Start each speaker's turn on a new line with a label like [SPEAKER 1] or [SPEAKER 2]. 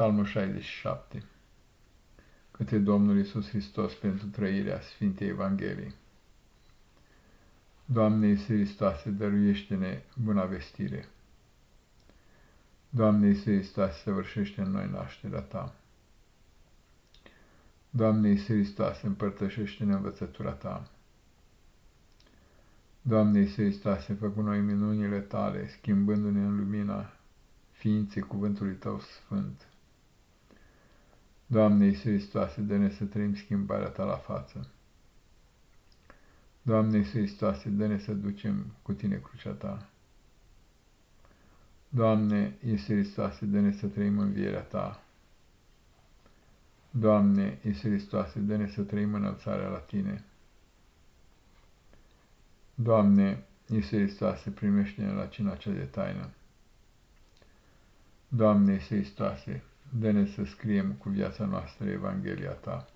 [SPEAKER 1] Psalmul 67 Către Domnul Isus Hristos pentru trăirea Sfintei Evangheliei. Doamne Iisus Hristoase, dăruiește-ne buna vestire. Doamne Iisus Hristoase, săvârșește în noi nașterea Ta. Doamne Iisus Hristoase, împărtășește-ne învățătura Ta. Doamne Iisus Hristoase, fă cu noi minunile Tale, schimbându-ne în lumina ființei cuvântului Tău Sfânt. Doamne Iisus Hristoase, dă-ne să trăim schimbarea Ta la față. Doamne Iisus Hristoase, dă-ne să ducem cu Tine crucea Ta. Doamne Iisus Hristoase, dă-ne să trăim învierea Ta. Doamne Iisus Hristoase, dă-ne să trăim înălțarea la Tine. Doamne Iisus Hristoase, primește-ne la cina cea de taină. Doamne Iisus Hristoase, dă-ne să scriem cu viața noastră Evanghelia Ta.